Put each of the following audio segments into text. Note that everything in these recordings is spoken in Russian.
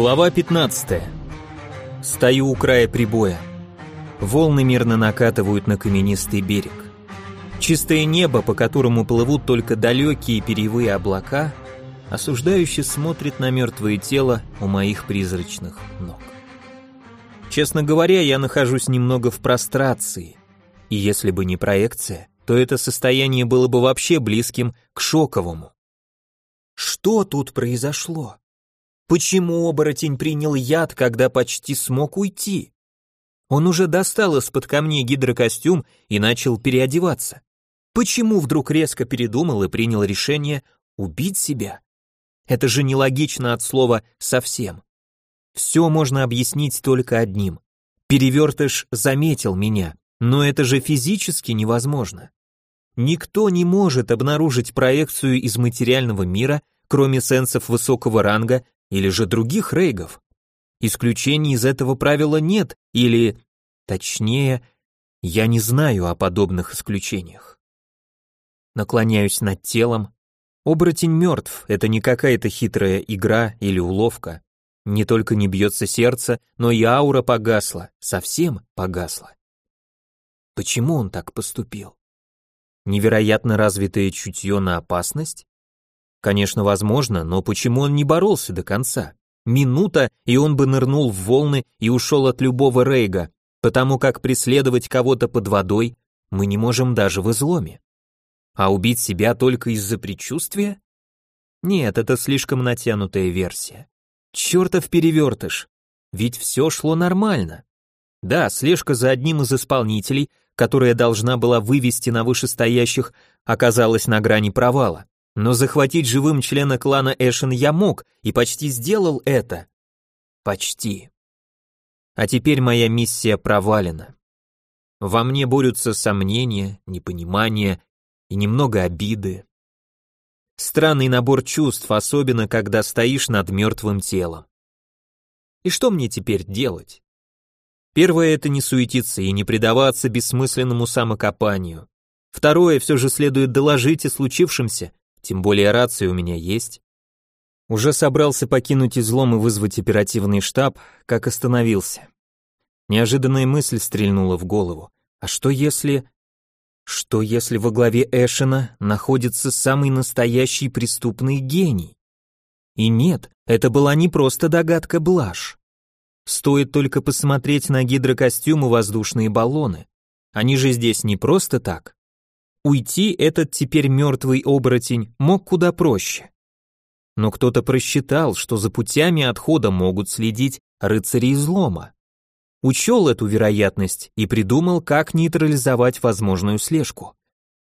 Глава 15. Стою у края прибоя. Волны мирно накатывают на каменистый берег. Чистое небо, по которому плывут только далекие перьевые облака, осуждающе смотрит на мертвое тело у моих призрачных ног. Честно говоря, я нахожусь немного в прострации. И если бы не проекция, то это состояние было бы вообще близким к шоковому. Что тут произошло? Почему оборотень принял яд, когда почти смог уйти? Он уже достал из-под камней гидрокостюм и начал переодеваться. Почему вдруг резко передумал и принял решение убить себя? Это же нелогично от слова «совсем». Все можно объяснить только одним. Перевертыш заметил меня, но это же физически невозможно. Никто не может обнаружить проекцию из материального мира, кроме сенсов высокого ранга или же других рейгов. Исключений из этого правила нет, или, точнее, я не знаю о подобных исключениях. Наклоняюсь над телом. Оборотень мертв, это не какая-то хитрая игра или уловка. Не только не бьется сердце, но и аура погасла, совсем погасла. Почему он так поступил? Невероятно развитое чутье на опасность? Конечно, возможно, но почему он не боролся до конца? Минута, и он бы нырнул в волны и ушел от любого рейга, потому как преследовать кого-то под водой мы не можем даже в изломе. А убить себя только из-за предчувствия? Нет, это слишком натянутая версия. Чертов перевертыш. Ведь все шло нормально. Да, слежка за одним из исполнителей, которая должна была вывести на вышестоящих, оказалась на грани провала. Но захватить живым члена клана Эшен я мог и почти сделал это. Почти. А теперь моя миссия провалена. Во мне борются сомнения, непонимание и немного обиды. Странный набор чувств, особенно когда стоишь над мертвым телом. И что мне теперь делать? Первое — это не суетиться и не предаваться бессмысленному самокопанию. Второе, все же следует доложить о случившемся тем более рация у меня есть. Уже собрался покинуть излом и вызвать оперативный штаб, как остановился. Неожиданная мысль стрельнула в голову. А что если... Что если во главе Эшена находится самый настоящий преступный гений? И нет, это была не просто догадка Блаш. Стоит только посмотреть на гидрокостюмы воздушные баллоны. Они же здесь не просто так. Уйти этот теперь мертвый оборотень мог куда проще. Но кто-то просчитал, что за путями отхода могут следить рыцари излома. Учел эту вероятность и придумал, как нейтрализовать возможную слежку.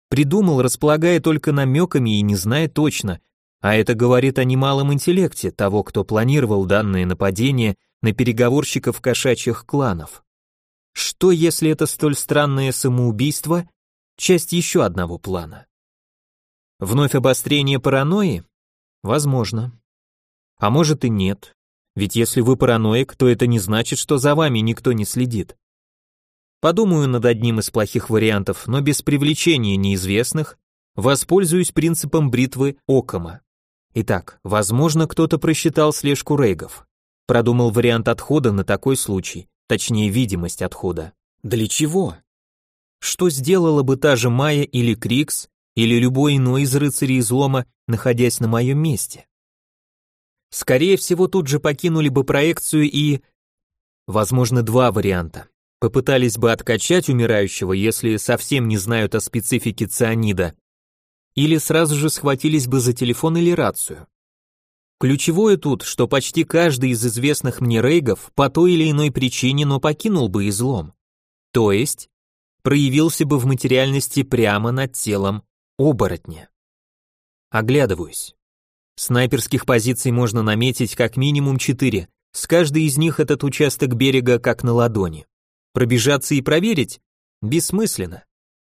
Придумал, располагая только намеками и не зная точно, а это говорит о немалом интеллекте того, кто планировал данное нападение на переговорщиков кошачьих кланов. Что если это столь странное самоубийство часть еще одного плана. Вновь обострение паранойи? Возможно. А может и нет. Ведь если вы параноик, то это не значит, что за вами никто не следит. Подумаю над одним из плохих вариантов, но без привлечения неизвестных, воспользуюсь принципом бритвы Окома. Итак, возможно, кто-то просчитал слежку рейгов. Продумал вариант отхода на такой случай, точнее видимость отхода. Для чего? Что сделала бы та же Майя или Крикс, или любой иной из рыцарей излома, находясь на моем месте? Скорее всего, тут же покинули бы проекцию и... Возможно, два варианта. Попытались бы откачать умирающего, если совсем не знают о специфике цианида, или сразу же схватились бы за телефон или рацию. Ключевое тут, что почти каждый из известных мне рейгов по той или иной причине, но покинул бы излом. То есть, проявился бы в материальности прямо над телом оборотня. Оглядываюсь. Снайперских позиций можно наметить как минимум четыре, с каждой из них этот участок берега как на ладони. Пробежаться и проверить? Бессмысленно.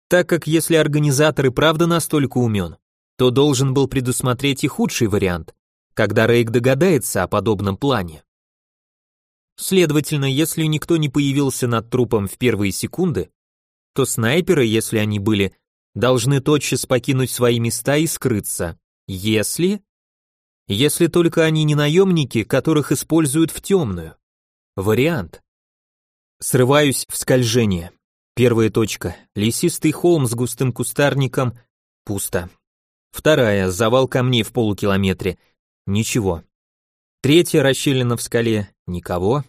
Так как если организатор и правда настолько умен, то должен был предусмотреть и худший вариант, когда Рейк догадается о подобном плане. Следовательно, если никто не появился над трупом в первые секунды, то снайперы, если они были, должны тотчас покинуть свои места и скрыться. Если... Если только они не наемники, которых используют в темную. Вариант. Срываюсь в скольжение. Первая точка. Лесистый холм с густым кустарником. Пусто. Вторая. Завал камней в полукилометре. Ничего. Третья расщелина в скале. Никого.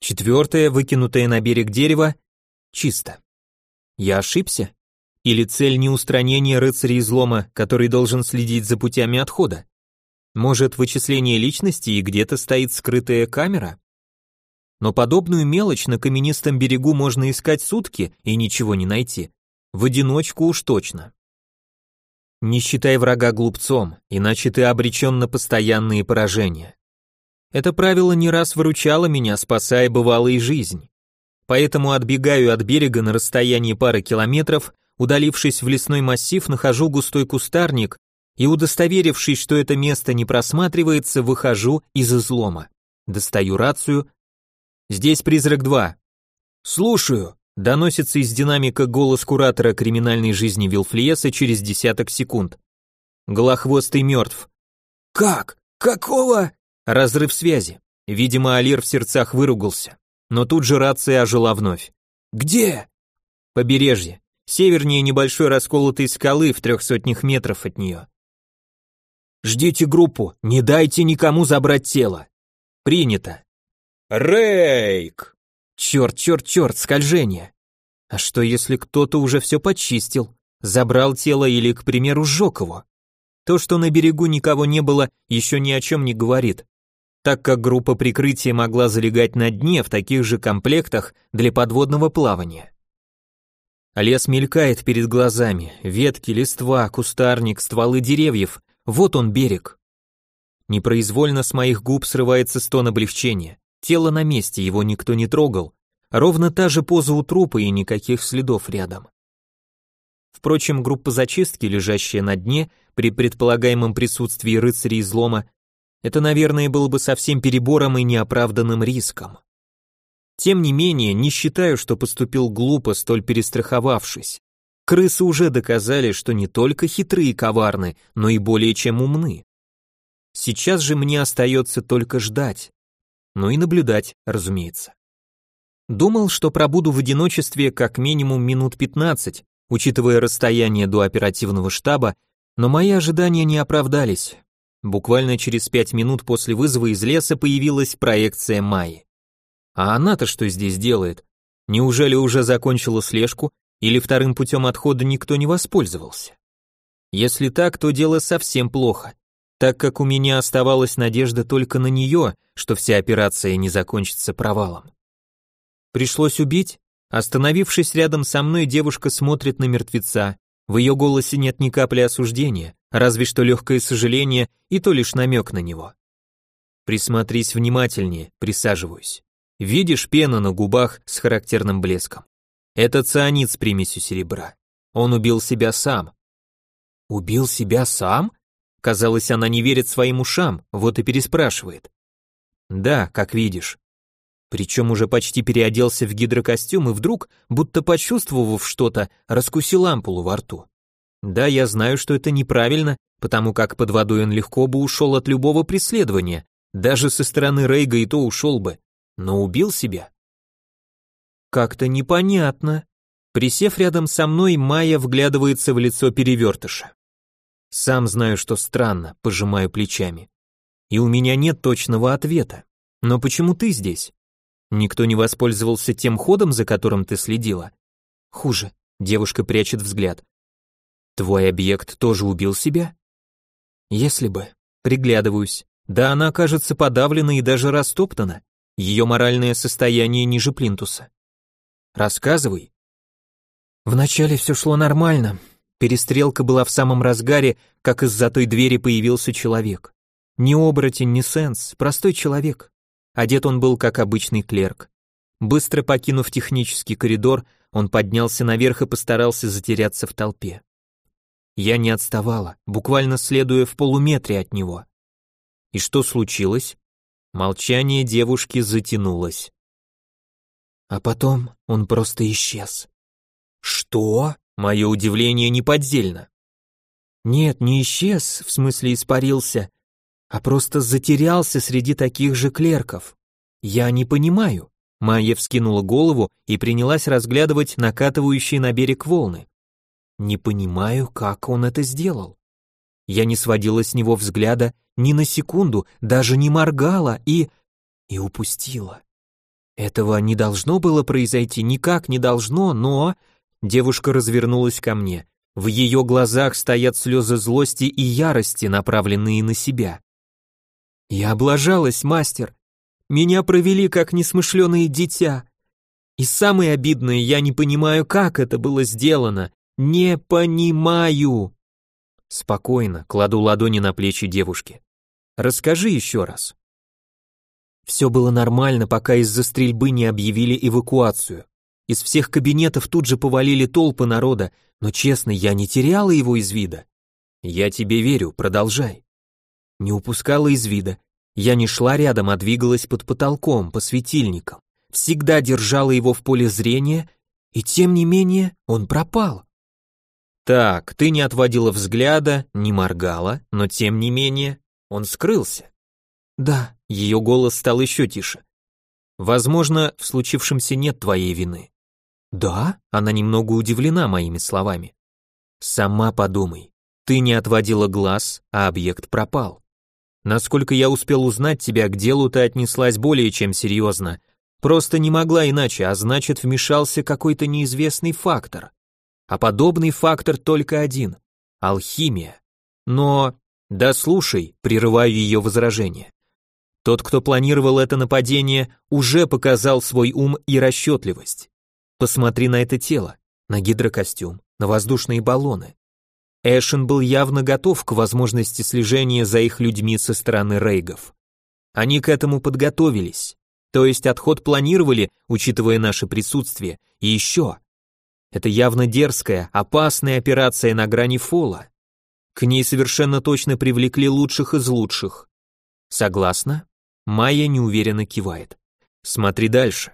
Четвертая, выкинутая на берег дерева. Чисто. Я ошибся? Или цель не устранение рыцаря излома, который должен следить за путями отхода? Может, вычисление личности и где-то стоит скрытая камера? Но подобную мелочь на каменистом берегу можно искать сутки и ничего не найти. В одиночку уж точно. Не считай врага глупцом, иначе ты обречен на постоянные поражения. Это правило не раз выручало меня, спасая бывалые жизнь. Поэтому отбегаю от берега на расстоянии пары километров, удалившись в лесной массив, нахожу густой кустарник и, удостоверившись, что это место не просматривается, выхожу из излома. Достаю рацию, Здесь призрак 2. Слушаю. Доносится из динамика голос куратора криминальной жизни Вилфлиеса через десяток секунд. Голохвостый мертв. Как? Какого? Разрыв связи. Видимо, Алир в сердцах выругался. Но тут же рация ожила вновь. Где? Побережье. Севернее небольшой расколотой скалы в трех сотнях метров от нее. Ждите группу, не дайте никому забрать тело. Принято. Рейк! Черт, черт, черт, скольжение. А что если кто-то уже все почистил, забрал тело или, к примеру, сжег его? То, что на берегу никого не было, еще ни о чем не говорит, так как группа прикрытия могла залегать на дне в таких же комплектах для подводного плавания. Лес мелькает перед глазами, ветки, листва, кустарник, стволы деревьев, вот он берег. Непроизвольно с моих губ срывается стон облегчения. Тело на месте, его никто не трогал. Ровно та же поза у трупа и никаких следов рядом. Впрочем, группа зачистки, лежащая на дне, при предполагаемом присутствии рыцарей излома, это, наверное, было бы совсем перебором и неоправданным риском. Тем не менее, не считаю, что поступил глупо, столь перестраховавшись. Крысы уже доказали, что не только хитрые и коварны, но и более чем умны. Сейчас же мне остается только ждать но и наблюдать, разумеется. Думал, что пробуду в одиночестве как минимум минут 15, учитывая расстояние до оперативного штаба, но мои ожидания не оправдались. Буквально через пять минут после вызова из леса появилась проекция Майи. А она-то что здесь делает? Неужели уже закончила слежку или вторым путем отхода никто не воспользовался? Если так, то дело совсем плохо так как у меня оставалась надежда только на нее, что вся операция не закончится провалом. Пришлось убить? Остановившись рядом со мной, девушка смотрит на мертвеца. В ее голосе нет ни капли осуждения, разве что легкое сожаление и то лишь намек на него. Присмотрись внимательнее, присаживаюсь. Видишь пена на губах с характерным блеском? Это цианид с примесью серебра. Он убил себя сам. Убил себя сам? Казалось, она не верит своим ушам, вот и переспрашивает. Да, как видишь. Причем уже почти переоделся в гидрокостюм и вдруг, будто почувствовав что-то, раскусил ампулу во рту. Да, я знаю, что это неправильно, потому как под водой он легко бы ушел от любого преследования, даже со стороны Рейга и то ушел бы, но убил себя. Как-то непонятно. Присев рядом со мной, Майя вглядывается в лицо перевертыша. Сам знаю, что странно, пожимаю плечами. И у меня нет точного ответа. Но почему ты здесь? Никто не воспользовался тем ходом, за которым ты следила? Хуже. Девушка прячет взгляд. Твой объект тоже убил себя? Если бы. Приглядываюсь. Да она кажется подавлена и даже растоптана. Ее моральное состояние ниже плинтуса. Рассказывай. Вначале все шло нормально, Перестрелка была в самом разгаре, как из-за той двери появился человек. Ни оборотень, ни сенс, простой человек. Одет он был как обычный клерк. Быстро покинув технический коридор, он поднялся наверх и постарался затеряться в толпе. Я не отставала, буквально следуя в полуметре от него. И что случилось? Молчание девушки затянулось. А потом он просто исчез. Что? Мое удивление неподдельно. Нет, не исчез, в смысле испарился, а просто затерялся среди таких же клерков. Я не понимаю. Майя вскинула голову и принялась разглядывать накатывающие на берег волны. Не понимаю, как он это сделал. Я не сводила с него взгляда ни на секунду, даже не моргала и... и упустила. Этого не должно было произойти, никак не должно, но... Девушка развернулась ко мне. В ее глазах стоят слезы злости и ярости, направленные на себя. Я облажалась, мастер. Меня провели как несмышленое дитя. И самое обидное, я не понимаю, как это было сделано. Не понимаю. Спокойно, кладу ладони на плечи девушки. Расскажи еще раз. Все было нормально, пока из-за стрельбы не объявили эвакуацию. Из всех кабинетов тут же повалили толпы народа, но честно, я не теряла его из вида. Я тебе верю, продолжай. Не упускала из вида. Я не шла рядом, а двигалась под потолком, по светильникам. Всегда держала его в поле зрения, и тем не менее он пропал. Так, ты не отводила взгляда, не моргала, но тем не менее он скрылся. Да, ее голос стал еще тише. Возможно, в случившемся нет твоей вины. Да, она немного удивлена моими словами. Сама подумай. Ты не отводила глаз, а объект пропал. Насколько я успел узнать тебя, к делу ты отнеслась более чем серьезно. Просто не могла иначе, а значит вмешался какой-то неизвестный фактор а подобный фактор только один – алхимия. Но... Да слушай, прерываю ее возражение. Тот, кто планировал это нападение, уже показал свой ум и расчетливость. Посмотри на это тело, на гидрокостюм, на воздушные баллоны. Эшен был явно готов к возможности слежения за их людьми со стороны рейгов. Они к этому подготовились, то есть отход планировали, учитывая наше присутствие, и еще это явно дерзкая, опасная операция на грани фола. К ней совершенно точно привлекли лучших из лучших. Согласна? Майя неуверенно кивает. Смотри дальше.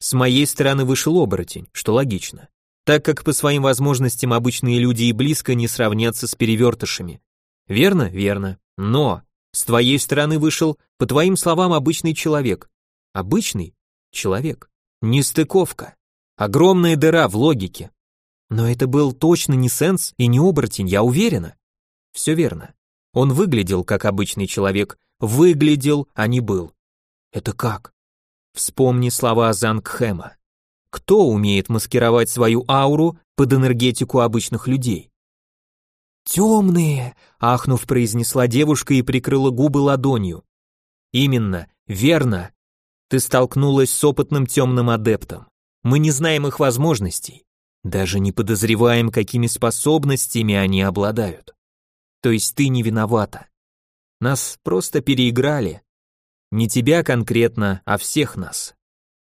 С моей стороны вышел оборотень, что логично, так как по своим возможностям обычные люди и близко не сравнятся с перевертышами. Верно? Верно. Но с твоей стороны вышел, по твоим словам, обычный человек. Обычный человек. Нестыковка. Огромная дыра в логике. Но это был точно не сенс и не оборотень, я уверена. Все верно. Он выглядел как обычный человек, выглядел, а не был. Это как? Вспомни слова Зангхэма. Кто умеет маскировать свою ауру под энергетику обычных людей? «Темные!» — ахнув, произнесла девушка и прикрыла губы ладонью. «Именно, верно. Ты столкнулась с опытным темным адептом. Мы не знаем их возможностей, даже не подозреваем, какими способностями они обладают. То есть ты не виновата. Нас просто переиграли. Не тебя конкретно, а всех нас.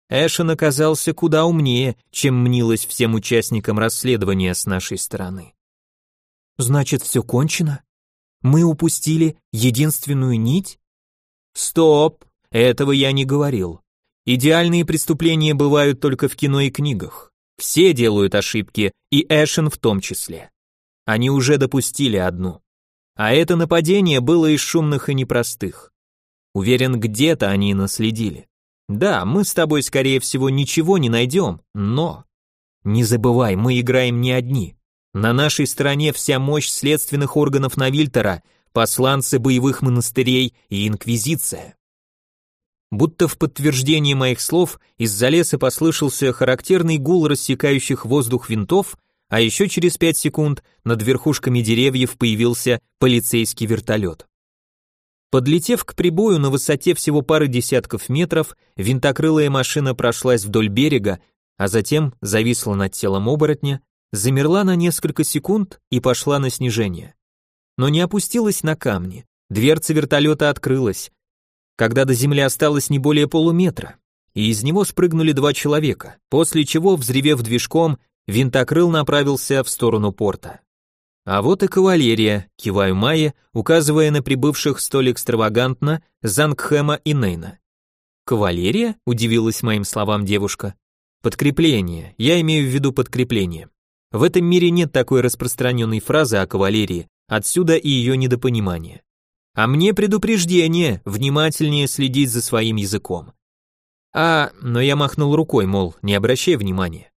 Эшен оказался куда умнее, чем мнилось всем участникам расследования с нашей стороны. Значит, все кончено? Мы упустили единственную нить? Стоп, этого я не говорил. Идеальные преступления бывают только в кино и книгах. Все делают ошибки, и Эшен в том числе. Они уже допустили одну. А это нападение было из шумных и непростых. Уверен, где-то они наследили. Да, мы с тобой, скорее всего, ничего не найдем, но... Не забывай, мы играем не одни. На нашей стороне вся мощь следственных органов Навильтера, посланцы боевых монастырей и инквизиция. Будто в подтверждение моих слов из-за леса послышался характерный гул рассекающих воздух винтов, а еще через пять секунд над верхушками деревьев появился полицейский вертолет. Подлетев к прибою на высоте всего пары десятков метров, винтокрылая машина прошлась вдоль берега, а затем зависла над телом оборотня, замерла на несколько секунд и пошла на снижение. Но не опустилась на камни. Дверца вертолета открылась, когда до земли осталось не более полуметра, и из него спрыгнули два человека, после чего, взревев движком, винтокрыл направился в сторону порта. А вот и кавалерия, киваю Майе, указывая на прибывших столь экстравагантно Зангхэма и Нейна. «Кавалерия?» – удивилась моим словам девушка. «Подкрепление, я имею в виду подкрепление. В этом мире нет такой распространенной фразы о кавалерии, отсюда и ее недопонимание. А мне предупреждение, внимательнее следить за своим языком. А, но я махнул рукой, мол, не обращай внимания.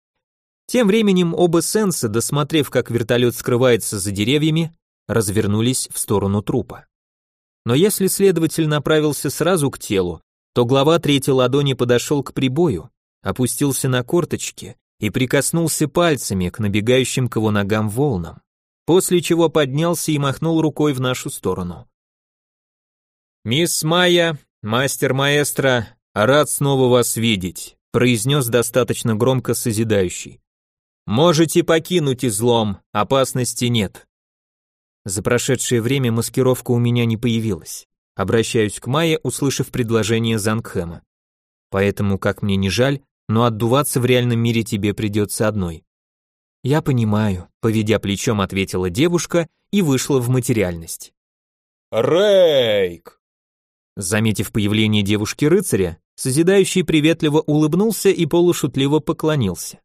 Тем временем оба сенса, досмотрев, как вертолет скрывается за деревьями, развернулись в сторону трупа. Но если следователь направился сразу к телу, то глава третьей ладони подошел к прибою, опустился на корточки и прикоснулся пальцами к набегающим к его ногам волнам, после чего поднялся и махнул рукой в нашу сторону. «Мисс Майя, мастер-маэстро, рад снова вас видеть», произнес достаточно громко созидающий. «Можете покинуть излом, опасности нет». За прошедшее время маскировка у меня не появилась. Обращаюсь к Майе, услышав предложение Зангхэма. Поэтому, как мне не жаль, но отдуваться в реальном мире тебе придется одной. Я понимаю, поведя плечом, ответила девушка и вышла в материальность. Рейк! Заметив появление девушки-рыцаря, созидающий приветливо улыбнулся и полушутливо поклонился.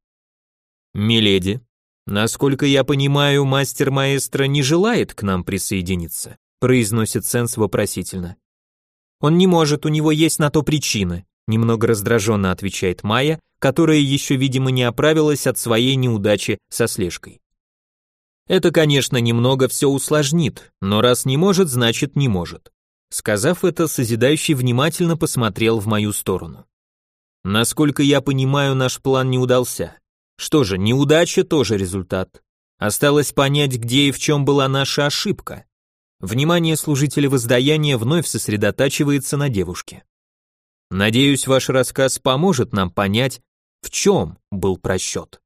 «Миледи, насколько я понимаю, мастер-маэстро не желает к нам присоединиться произносит Сенс вопросительно. Он не может, у него есть на то причины, немного раздраженно отвечает Майя, которая еще, видимо, не оправилась от своей неудачи со слежкой. Это, конечно, немного все усложнит, но раз не может, значит не может. Сказав это, созидающий внимательно посмотрел в мою сторону. Насколько я понимаю, наш план не удался. Что же, неудача тоже результат. Осталось понять, где и в чем была наша ошибка. Внимание служителя воздаяния вновь сосредотачивается на девушке. Надеюсь, ваш рассказ поможет нам понять, в чем был просчет.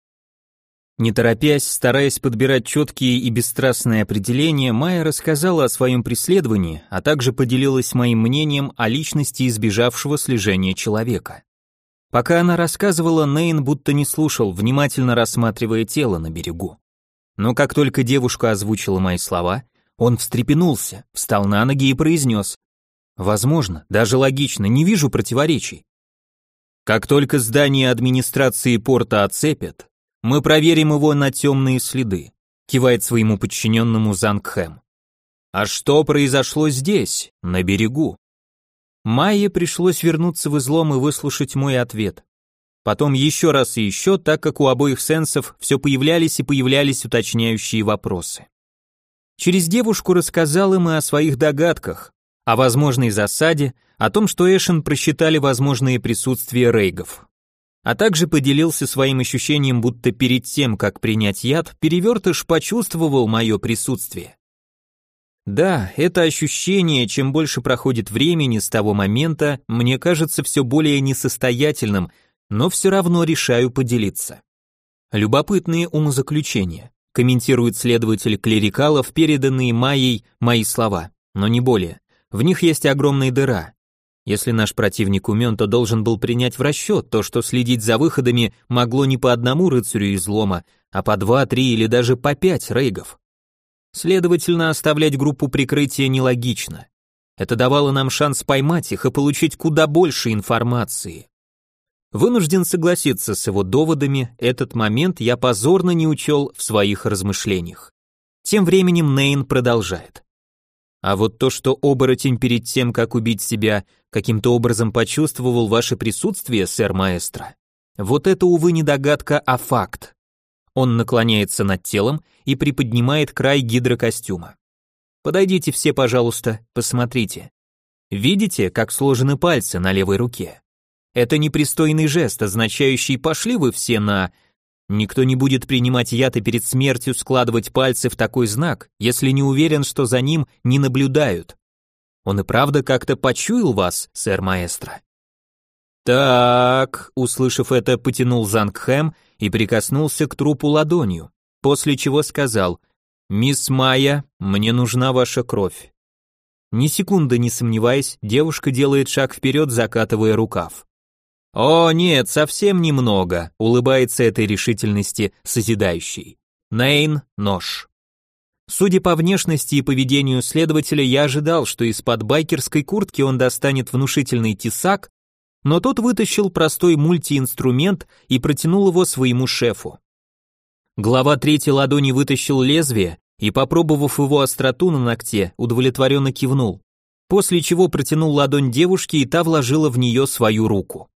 Не торопясь, стараясь подбирать четкие и бесстрастные определения, Майя рассказала о своем преследовании, а также поделилась моим мнением о личности избежавшего слежения человека. Пока она рассказывала, Нейн будто не слушал, внимательно рассматривая тело на берегу. Но как только девушка озвучила мои слова, он встрепенулся, встал на ноги и произнес. Возможно, даже логично, не вижу противоречий. Как только здание администрации порта оцепят, мы проверим его на темные следы, кивает своему подчиненному Зангхэм. А что произошло здесь, на берегу? Майе пришлось вернуться в излом и выслушать мой ответ. Потом еще раз и еще, так как у обоих сенсов все появлялись и появлялись уточняющие вопросы. Через девушку рассказал им и о своих догадках, о возможной засаде, о том, что Эшен просчитали возможные присутствия рейгов. А также поделился своим ощущением, будто перед тем, как принять яд, перевертыш почувствовал мое присутствие. Да, это ощущение, чем больше проходит времени с того момента, мне кажется все более несостоятельным, но все равно решаю поделиться. Любопытные умозаключения комментирует следователь клерикалов, переданные Майей мои слова, но не более. В них есть огромная дыра. Если наш противник умен, то должен был принять в расчет то, что следить за выходами могло не по одному рыцарю излома, а по два, три или даже по пять рейгов. Следовательно, оставлять группу прикрытия нелогично. Это давало нам шанс поймать их и получить куда больше информации. Вынужден согласиться с его доводами, этот момент я позорно не учел в своих размышлениях. Тем временем Нейн продолжает. А вот то, что оборотень перед тем, как убить себя, каким-то образом почувствовал ваше присутствие, сэр маэстро, вот это, увы, не догадка, а факт. Он наклоняется над телом и приподнимает край гидрокостюма. Подойдите все, пожалуйста, посмотрите. Видите, как сложены пальцы на левой руке? Это непристойный жест, означающий «пошли вы все на...» Никто не будет принимать яд и перед смертью складывать пальцы в такой знак, если не уверен, что за ним не наблюдают. Он и правда как-то почуял вас, сэр маэстро. Так, услышав это, потянул Зангхэм и прикоснулся к трупу ладонью, после чего сказал, «Мисс Майя, мне нужна ваша кровь». Ни секунды не сомневаясь, девушка делает шаг вперед, закатывая рукав. «О, нет, совсем немного», — улыбается этой решительности созидающий. Нейн — нож. Судя по внешности и поведению следователя, я ожидал, что из-под байкерской куртки он достанет внушительный тесак, но тот вытащил простой мультиинструмент и протянул его своему шефу. Глава третьей ладони вытащил лезвие и, попробовав его остроту на ногте, удовлетворенно кивнул. после чего протянул ладонь девушке, и та вложила в нее свою руку.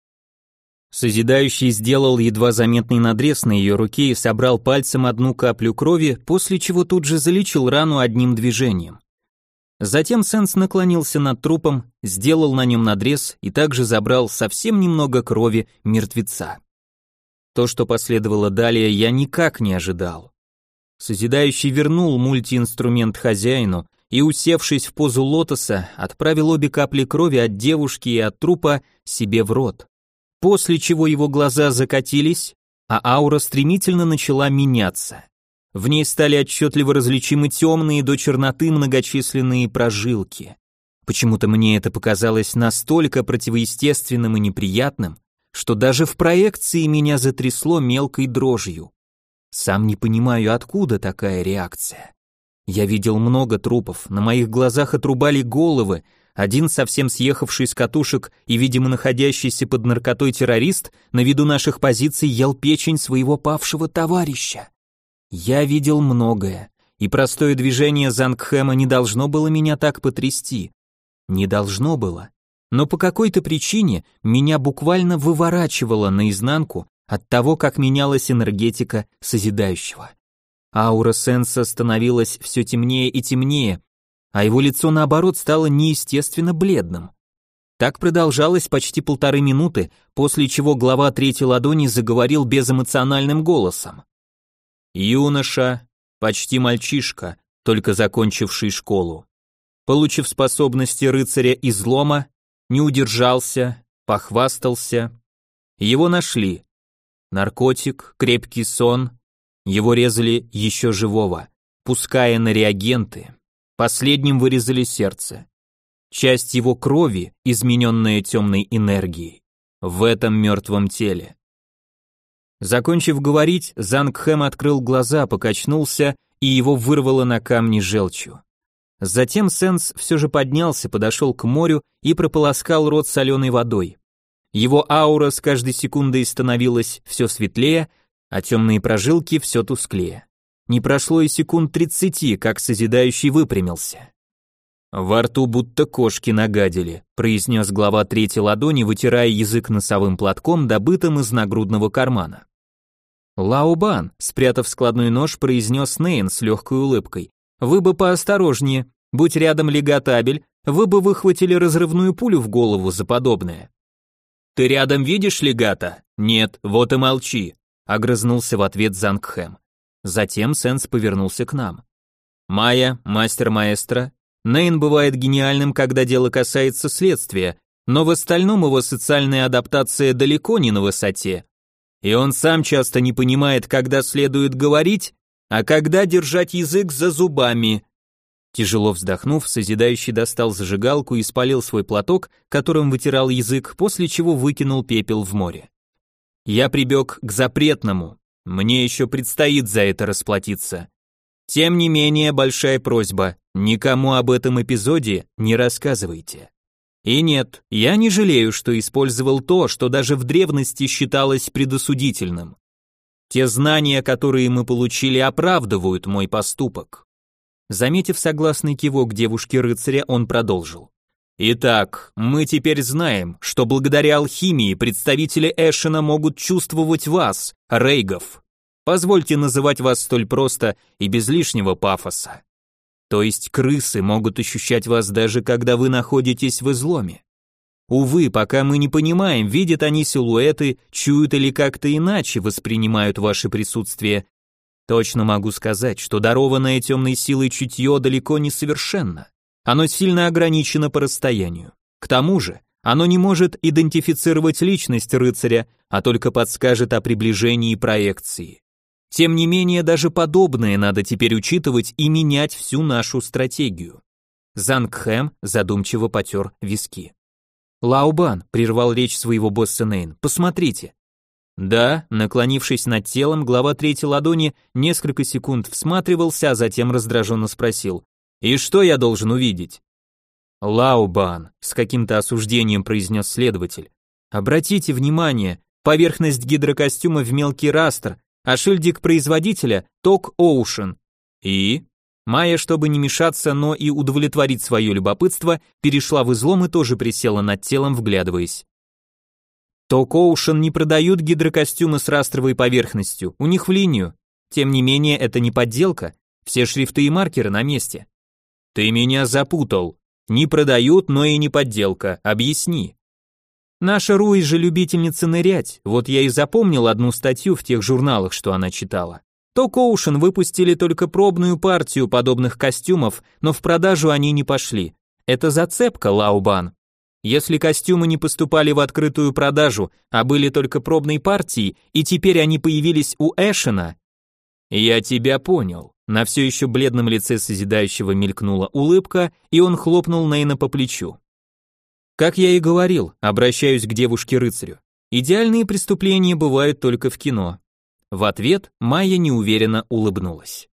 Созидающий сделал едва заметный надрез на ее руке и собрал пальцем одну каплю крови, после чего тут же залечил рану одним движением. Затем Сенс наклонился над трупом, сделал на нем надрез и также забрал совсем немного крови мертвеца. То, что последовало далее, я никак не ожидал. Созидающий вернул мультиинструмент хозяину и, усевшись в позу лотоса, отправил обе капли крови от девушки и от трупа себе в рот. После чего его глаза закатились, а аура стремительно начала меняться. В ней стали отчетливо различимы темные до черноты многочисленные прожилки. Почему-то мне это показалось настолько противоестественным и неприятным, что даже в проекции меня затрясло мелкой дрожью. Сам не понимаю, откуда такая реакция. Я видел много трупов, на моих глазах отрубали головы, один совсем съехавший с катушек и, видимо, находящийся под наркотой террорист на виду наших позиций ел печень своего павшего товарища. Я видел многое, и простое движение Зангхэма не должно было меня так потрясти. Не должно было. Но по какой-то причине меня буквально выворачивало наизнанку от того, как менялась энергетика созидающего. Аура Сенса становилась все темнее и темнее, а его лицо наоборот стало неестественно бледным. Так продолжалось почти полторы минуты, после чего глава третьей ладони заговорил безэмоциональным голосом. «Юноша, почти мальчишка, только закончивший школу. Получив способности рыцаря излома, не удержался, похвастался. Его нашли, Наркотик, крепкий сон. Его резали еще живого, пуская на реагенты. Последним вырезали сердце. Часть его крови, измененная темной энергией, в этом мертвом теле. Закончив говорить, Зангхэм открыл глаза, покачнулся, и его вырвало на камни желчью. Затем Сенс все же поднялся, подошел к морю и прополоскал рот соленой водой. Его аура с каждой секундой становилась все светлее, а темные прожилки все тусклее. Не прошло и секунд тридцати, как созидающий выпрямился. «Во рту будто кошки нагадили», произнес глава третьей ладони, вытирая язык носовым платком, добытым из нагрудного кармана. «Лаубан», спрятав складной нож, произнес Нейн с легкой улыбкой. «Вы бы поосторожнее. Будь рядом легатабель, вы бы выхватили разрывную пулю в голову за подобное». «Ты рядом видишь легата?» «Нет, вот и молчи», — огрызнулся в ответ Зангхэм. Затем Сенс повернулся к нам. «Майя, мастер-маэстро, Нейн бывает гениальным, когда дело касается следствия, но в остальном его социальная адаптация далеко не на высоте. И он сам часто не понимает, когда следует говорить, а когда держать язык за зубами. Тяжело вздохнув, созидающий достал зажигалку и спалил свой платок, которым вытирал язык, после чего выкинул пепел в море. Я прибег к запретному, мне еще предстоит за это расплатиться. Тем не менее, большая просьба, никому об этом эпизоде не рассказывайте. И нет, я не жалею, что использовал то, что даже в древности считалось предосудительным. Те знания, которые мы получили, оправдывают мой поступок. Заметив согласный кивок девушки-рыцаря, он продолжил. Итак, мы теперь знаем, что благодаря алхимии представители Эшена могут чувствовать вас, рейгов. Позвольте называть вас столь просто и без лишнего пафоса. То есть крысы могут ощущать вас даже когда вы находитесь в изломе. Увы, пока мы не понимаем, видят они силуэты, чуют или как-то иначе воспринимают ваше присутствие, Точно могу сказать, что дарованное темной силой чутье далеко не совершенно. Оно сильно ограничено по расстоянию. К тому же, оно не может идентифицировать личность рыцаря, а только подскажет о приближении проекции. Тем не менее, даже подобное надо теперь учитывать и менять всю нашу стратегию. Зангхэм задумчиво потер виски. Лаубан прервал речь своего босса Нейн. Посмотрите, да, наклонившись над телом, глава третьей ладони несколько секунд всматривался, а затем раздраженно спросил. «И что я должен увидеть?» «Лаубан», — с каким-то осуждением произнес следователь. «Обратите внимание, поверхность гидрокостюма в мелкий растр, а шильдик производителя — ток Оушен». «И?» Майя, чтобы не мешаться, но и удовлетворить свое любопытство, перешла в излом и тоже присела над телом, вглядываясь. Ток Оушен не продают гидрокостюмы с растровой поверхностью, у них в линию. Тем не менее, это не подделка, все шрифты и маркеры на месте. Ты меня запутал. Не продают, но и не подделка, объясни. Наша Руи же любительница нырять, вот я и запомнил одну статью в тех журналах, что она читала. Ток Оушен выпустили только пробную партию подобных костюмов, но в продажу они не пошли. Это зацепка, Лаубан. Если костюмы не поступали в открытую продажу, а были только пробной партией, и теперь они появились у Эшена. Я тебя понял. На все еще бледном лице созидающего мелькнула улыбка, и он хлопнул Нейна по плечу. Как я и говорил, обращаюсь к девушке-рыцарю. Идеальные преступления бывают только в кино. В ответ Майя неуверенно улыбнулась.